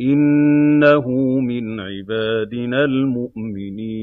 إِنَّهُ مِنْ عِبَادِنَا الْمُؤْمِنِينَ.